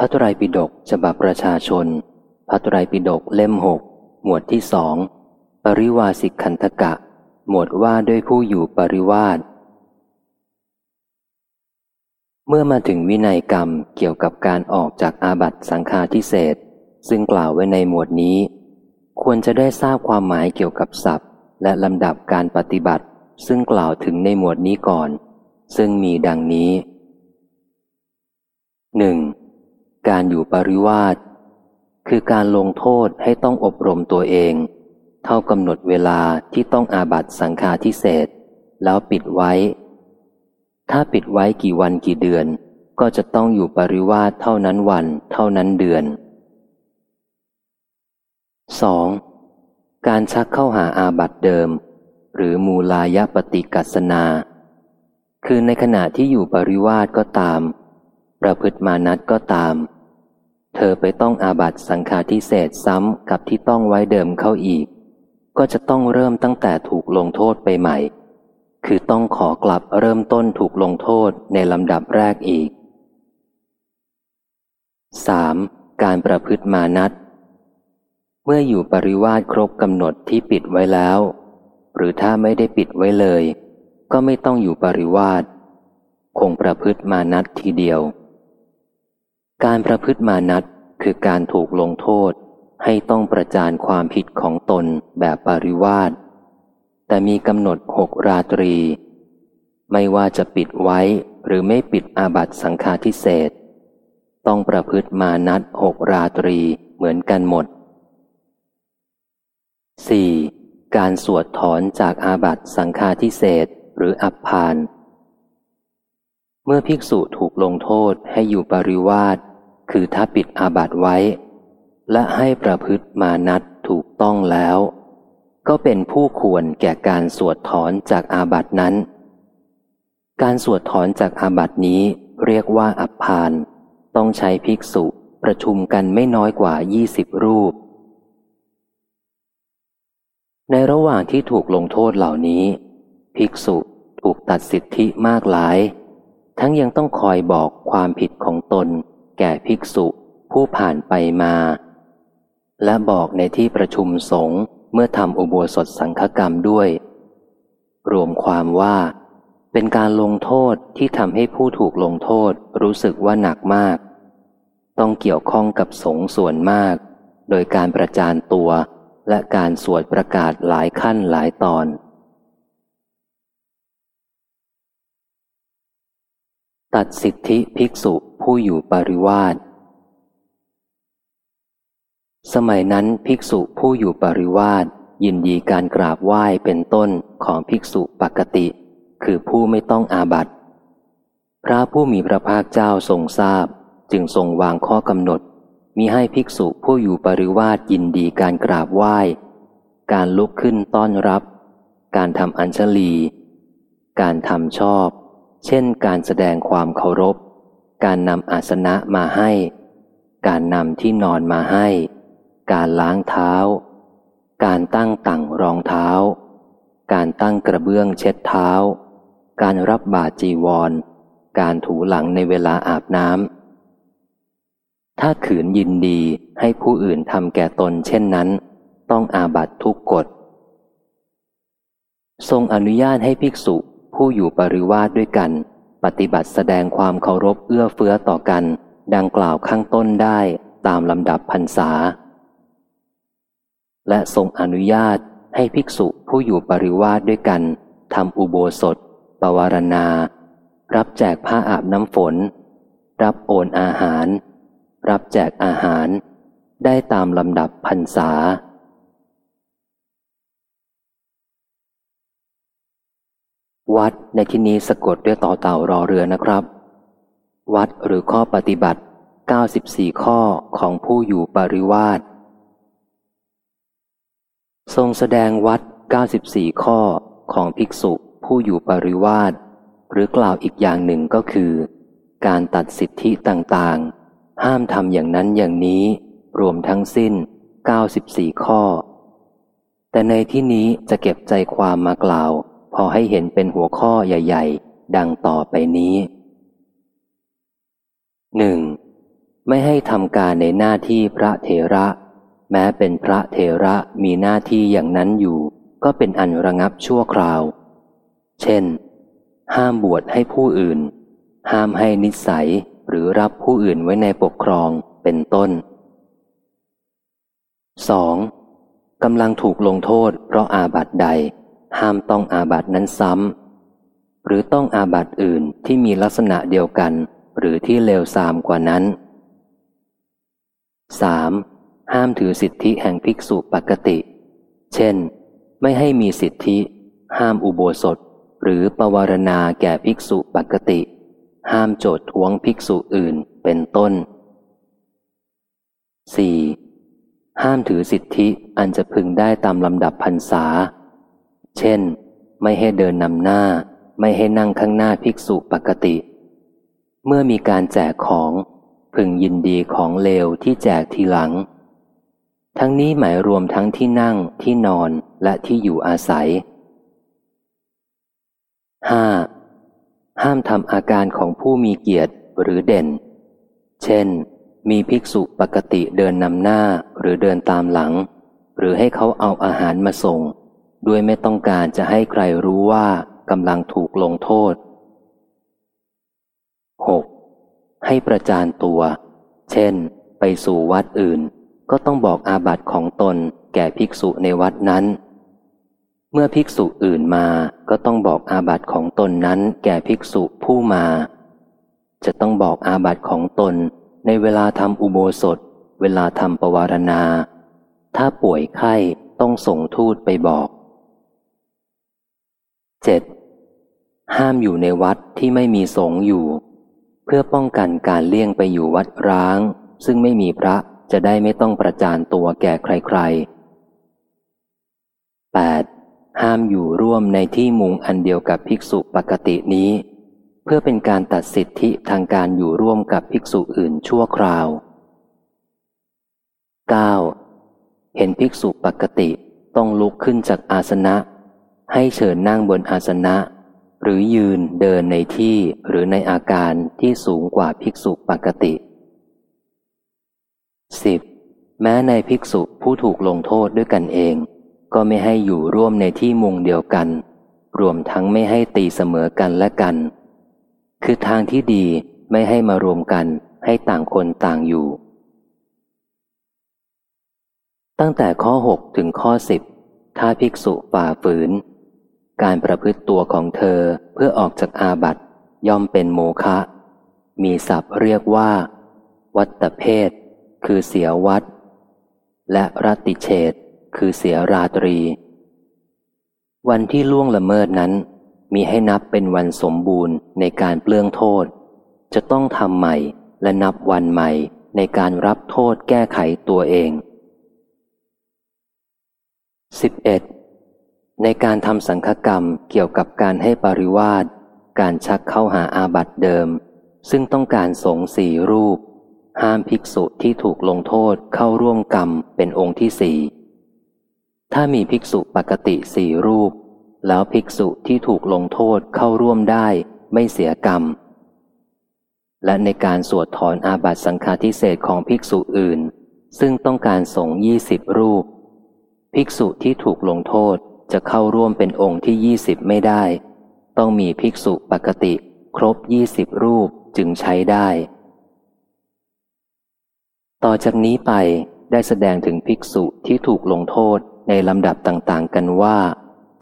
พระไตรปิฎกฉบับประชาชน พระไตรปิฎกเล่มหกหมวดที่สองปริวาสิกขันธกะ หมวดว่าด้วยผู้อยู่ปริวาสเมื่อมาถึงวินัยกรรมเกี่ยวกับการออกจากอาบัตสังฆาทิเศษซึ่งกล่าวไว้ในหมวดนี้ ควรจะได้ทราบความหมายเกี่ยวกับศัพท์ และลำดับการปฏิบัติ ซึ่งกล่าวถึงในหมวดนี้ก่อน ซึ่งมีดังนี้หนึ่ง การอยู่ปริวาสคือการลงโทษให้ต้องอบรมตัวเอง เท่ากำหนดเวลาที่ต้องอาบัตสังฆาทิเศษแล้วปิดไว้ ถ้าปิดไว้กี่วันกี่เดือน ก็จะต้องอยู่ปริวาสเท่านั้นวัน เท่านั้นเดือน 2. การชักเข้าหาอาบัตเดิม หรือมูลายปฏิกัสนา คือในขณะที่อยู่ปริวาสก็ตาม ประพฤติมานัดก็ตาม เธอไปต้องอาบัตสังฆาทิเศษซ้ำกับที่ต้องไว้เดิมเข้าอีก ก็จะต้องเริ่มตั้งแต่ถูกลงโทษไปใหม่ คือต้องขอกลับเริ่มต้นถูกลงโทษในลำดับแรกอีก 3. การประพฤติมานัดเมื่ออยู่ปริวาสครบกำหนดที่ปิดไว้แล้ว หรือถ้าไม่ได้ปิดไว้เลย ก็ไม่ต้องอยู่ปริวาสคงประพฤติมานัดทีเดียว การประพฤติมานัดคือการถูกลงโทษ ให้ต้องประจานความผิดของตนแบบปริวาสแต่มีกำหนดหกราตรี ไม่ว่าจะปิดไว้หรือไม่ปิดอาบัตสังฆาทิเศษต้องประพฤติมานัดหกราตรีเหมือนกันหมด 4. การสวดถอนจากอาบัตสังฆาทิเศษหรืออับพาน เมื่อภิกษุถูกลงโทษให้อยู่ปริวาส คือถ้าปิดอาบัตไว้ และให้ประพฤติมานัดถูกต้องแล้ว ก็เป็นผู้ควรแก่การสวดถอนจากอาบัตนั้น การสวดถอนจากอาบัตนี้เรียกว่าอับพาน ต้องใช้ภิกษุประชุมกันไม่น้อยกว่ายี่สิบรูป ในระหว่างที่ถูกลงโทษเหล่านี้ ภิกษุถูกตัดสิทธิมากหลาย ทั้งยังต้องคอยบอกความผิดของตน แก่ภิกษุผู้ผ่านไปมา และบอกในที่ประชุมสงฆ์เมื่อทำอุโบสถสังฆกรรมด้วย รวมความว่า เป็นการลงโทษที่ทำให้ผู้ถูกลงโทษรู้สึกว่าหนักมาก ต้องเกี่ยวข้องกับสงฆ์ส่วนมาก โดยการประจานตัวและการสวดประกาศหลายขั้นหลายตอน ตัดสิทธิภิกษุ ผู้อยู่ปริวาสสมัยนั้นภิกษุผู้อยู่ปริวาสยินดีการกราบไหว้เป็นต้นของภิกษุปกติ คือผู้ไม่ต้องอาบัติพระผู้มีพระภาคเจ้าทรงทราบ จึงทรงวางข้อกำหนดมีให้ภิกษุผู้อยู่ปริวาสยินดีการกราบไหว้ การลุกขึ้นต้อนรับ การทำอัญชลี การทำชอบ เช่นการแสดงความเคารพ การนำอาสนะมาให้ การนำที่นอนมาให้ การล้างเท้า การตั้งตั่งรองเท้า การตั้งกระเบื้องเช็ดเท้า การรับบาจีวร การถูหลังในเวลาอาบน้ำ ถ้าขืนยินดีให้ผู้อื่นทำแก่ตนเช่นนั้น ต้องอาบัตทุกกฎ ทรงอนุญาตให้ภิกษุผู้อยู่ปริวาสด้วยกัน ปฏิบัติแสดงความเคารพเอื้อเฟื้อต่อกัน ดังกล่าวข้างต้นได้ตามลำดับพรรษา และทรงอนุญาตให้ภิกษุผู้อยู่ปริวาสด้วยกันทำอุโบสถ ปวารณา รับแจกผ้าอาบน้ำฝน รับโอนอาหาร รับแจกอาหาร ได้ตามลำดับพรรษา วัดในที่นี้สะกดด้วยต่อเต่ารอเรือนะครับ วัดหรือข้อปฏิบัติ 94 ข้อของผู้อยู่ปริวาสทรงแสดงวัด 94 ข้อของภิกษุผู้อยู่ปริวาสหรือกล่าวอีกอย่างหนึ่งก็คือ การตัดสิทธิต่างๆ ห้ามทำอย่างนั้นอย่างนี้ รวมทั้งสิ้น 94 ข้อ แต่ในที่นี้จะเก็บใจความมากล่าว อให้เห็นเป็นหัวข้อใหญ่ ๆ ดังต่อไปนี้ 1. ไม่ให้ทำการในหน้าที่พระเถระ แม้เป็นพระเถระมีหน้าที่อย่างนั้นอยู่ ก็เป็นอันระงับชั่วคราว เช่น ห้ามบวชให้ผู้อื่น ห้ามให้นิสัยหรือรับผู้อื่นไว้ในปกครองเป็นต้น 2. กำลังถูกลงโทษเพราะอาบัติใด ห้ามต้องอาบัตินั้นซ้ำหรือต้องอาบัติอื่นที่มีลักษณะเดียวกัน หรือที่เลวทรามกว่านั้น 3. ห้ามถือสิทธิแห่งภิกษุปกติ เช่น ไม่ให้มีสิทธิ ห้ามอุโบสถ หรือปวารณาแก่ภิกษุปกติ ห้ามโจทท้วงภิกษุอื่นเป็นต้น 4. ห้ามถือสิทธิอันจะพึงได้ตามลำดับพรรษา เช่น ไม่ให้เดินนำหน้า ไม่ให้นั่งข้างหน้าภิกษุปกติ เมื่อมีการแจกของพึงยินดีของเลวที่แจกทีหลัง ทั้งนี้หมายรวมทั้งที่นั่งที่นอนและที่อยู่อาศัย 5. ห้ามทำอาการของผู้มีเกียรติหรือเด่น เช่น มีภิกษุปกติเดินนำหน้าหรือเดินตามหลัง หรือให้เขาเอาอาหารมาส่ง ด้วยไม่ต้องการจะให้ใครรู้ว่ากำลังถูกลงโทษ 6. ให้ประจานตัว เช่น ไปสู่วัดอื่น ก็ต้องบอกอาบัติของตนแก่ภิกษุในวัดนั้น เมื่อภิกษุอื่นมาก็ต้องบอกอาบัติของตนนั้นแก่ภิกษุผู้มา จะต้องบอกอาบัติของตนในเวลาทำอุโบสถ เวลาทำปวารณา ถ้าป่วยไข้ต้องส่งทูตไปบอก 7. ห้ามอยู่ในวัดที่ไม่มีสงฆ์อยู่ เพื่อป้องกันการเลี่ยงไปอยู่วัดร้าง ซึ่งไม่มีพระจะได้ไม่ต้องประจานตัวแก่ใครๆ 8. ห้ามอยู่ร่วมในที่มุงอันเดียวกับภิกษุปกตินี้ เพื่อเป็นการตัดสิทธิทางการอยู่ร่วมกับภิกษุอื่นชั่วคราว 9. เห็นภิกษุปกติต้องลุกขึ้นจากอาสนะ ให้เชิญนั่งบนอาสนะ หรือยืนเดินในที่หรือในอาการที่สูงกว่าภิกษุปกติ 10. แม้ในภิกษุผู้ถูกลงโทษด้วยกันเอง ก็ไม่ให้อยู่ร่วมในที่มุงเดียวกัน รวมทั้งไม่ให้ตีเสมอกันและกัน คือทางที่ดีไม่ให้มารวมกันให้ต่างคนต่างอยู่ ตั้งแต่ข้อ 6 ถึงข้อ 10 ถ้าภิกษุฝ่าฝืน การประพฤติตัวของเธอเพื่อออกจากอาบัติย่อมเป็นโมฆะมีศัพท์เรียกว่า วัตเพศคือเสียวัด และรัติเฉดคือเสียราตรี วันที่ล่วงละเมิดนั้น มีให้นับเป็นวันสมบูรณ์ในการเปลื้องโทษ จะต้องทำใหม่และนับวันใหม่ในการรับโทษแก้ไขตัวเอง 11. ในการทำสังฆกรรมเกี่ยวกับการให้ปริวาสการชักเข้าหาอาบัติเดิม ซึ่งต้องการสงสี่รูป ห้ามภิกษุที่ถูกลงโทษเข้าร่วมกรรมเป็นองค์ที่สี่ถ้ามีภิกษุปกติสี่รูป แล้วภิกษุที่ถูกลงโทษเข้าร่วมได้ไม่เสียกรรม และในการสวดถอนอาบัติสังฆาทิเศษของภิกษุอื่น ซึ่งต้องการสงยี่สิบรูป ภิกษุที่ถูกลงโทษ จะเข้าร่วมเป็นองค์ที่ยี่สิบไม่ได้ ต้องมีภิกษุปกติ ครบยี่สิบรูปจึงใช้ได้ ต่อจากนี้ไปได้แสดงถึงภิกษุที่ถูกลงโทษในลำดับต่างๆ กันว่า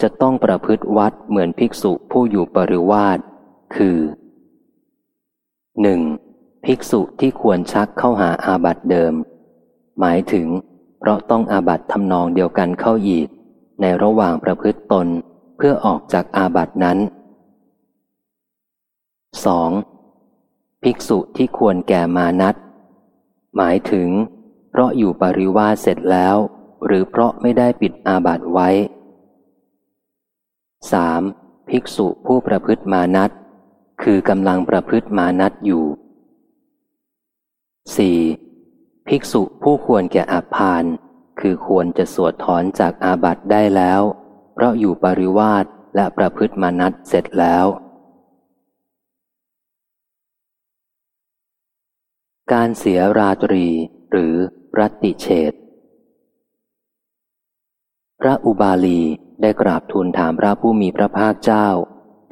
จะต้องประพฤติวัดเหมือนภิกษุผู้อยู่ปริวาสคือ 1. ภิกษุที่ควรชักเข้าหาอาบัติเดิม หมายถึง เพราะต้องอาบัติทำนองเดียวกันเข้าอีก ในระหว่างประพฤติตนเพื่อออกจากอาบัตินั้น 2. ภิกษุที่ควรแก่มานัดหมายถึง เพราะอยู่ปริวาสเสร็จแล้ว หรือเพราะไม่ได้ปิดอาบัติไว้ 3. ภิกษุผู้ประพฤติมานัตคือกำลังประพฤติมานัตอยู่ 4. ภิกษุผู้ควรแก่อาพาน คือควรจะสวดถอนจากอาบัติได้แล้ว เพราะอยู่ปริวาสและประพฤติมานัตเสร็จแล้ว การเสียราตรีหรือรัติเฉดพระอุบาลีได้กราบทูลถามพระผู้มีพระภาคเจ้า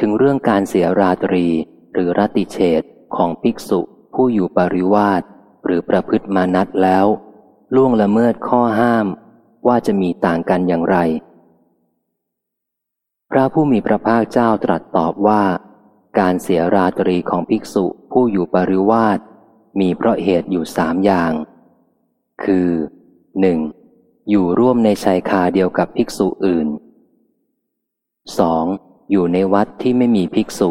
ถึงเรื่องการเสียราตรีหรือรัตติเฉดของภิกษุผู้อยู่ปริวาสหรือประพฤติมานัดแล้ว ล่วงละเมิดข้อห้ามว่าจะมีต่างกันอย่างไร พระผู้มีพระภาคเจ้าตรัสตอบว่า การเสียราตรีของภิกษุผู้อยู่ปริวาสมีเพราะเหตุอยู่สามอย่าง คือหนึ่งอยู่ร่วมในชายคาเดียวกับภิกษุอื่น 2. อยู่ในวัดที่ไม่มีภิกษุ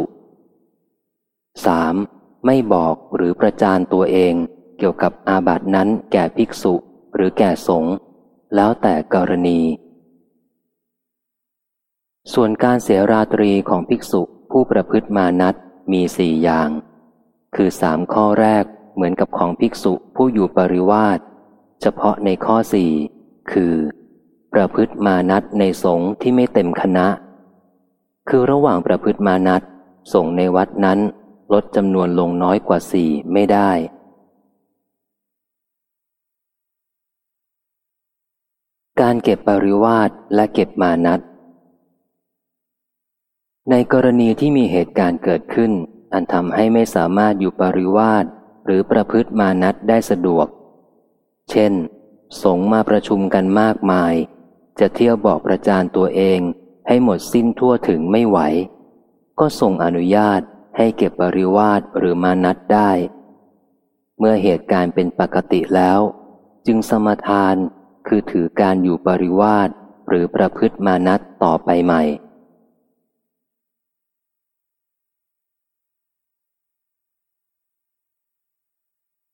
3. ไม่บอกหรือประจานตัวเองเกี่ยวกับอาบัตินั้นแก่ภิกษุ หรือแก่สงฆ์แล้วแต่กรณี ส่วนการเสียราตรีของภิกษุผู้ประพฤติมานัดมีสี่อย่าง คือสามข้อแรกเหมือนกับของภิกษุผู้อยู่ปริวาสเฉพาะในข้อสี่คือ ประพฤติมานัดในสงฆ์ที่ไม่เต็มคณะ คือระหว่างประพฤติมานัดสงฆ์ในวัดนั้นลดจำนวนลงน้อยกว่าสี่ไม่ได้ การเก็บปริวาสและเก็บมานัดในกรณีที่มีเหตุการณ์เกิดขึ้น อันทำให้ไม่สามารถอยู่ปริวาสหรือประพฤติมานัดได้สะดวก เช่น สงมาประชุมกันมากมาย จะเที่ยวบอกประจานตัวเองให้หมดสิ้นทั่วถึงไม่ไหว ก็ส่งอนุญาตให้เก็บปริวาสหรือมานัดได้ เมื่อเหตุการณ์เป็นปกติแล้ว จึงสมทาน คือถือการอยู่ปริวาสหรือประพฤติมานัดต่อไปใหม่